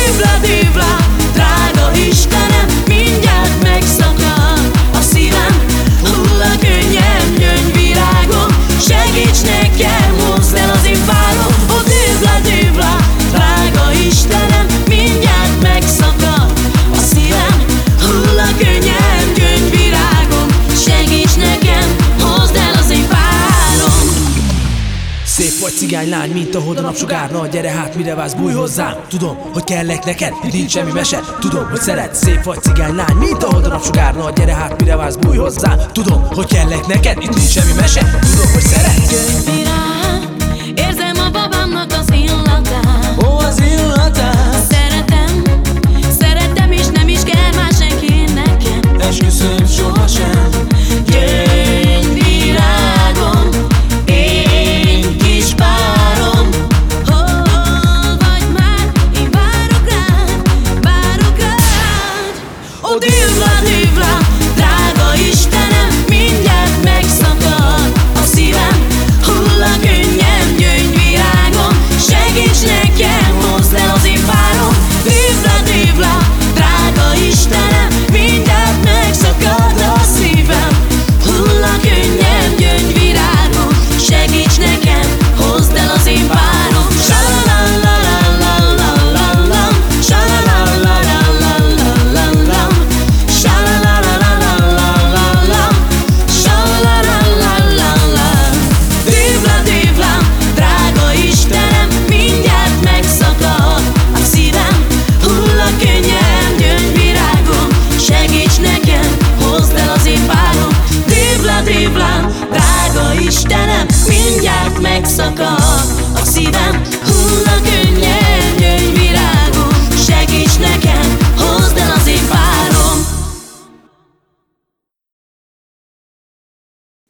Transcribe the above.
divla, divla Vagy cigánylány, mint ahogy a napsugár Na gyere hát, mire vász búj hozzám Tudom, hogy kellek neked, nincs semmi mese. Tudom, hogy szeret, szép vagy cigánylány Mint ahogy a napsugár Na gyere hát, mire vász búj hozzám Tudom, hogy kellek neked, nincs semmi mese. Tudom,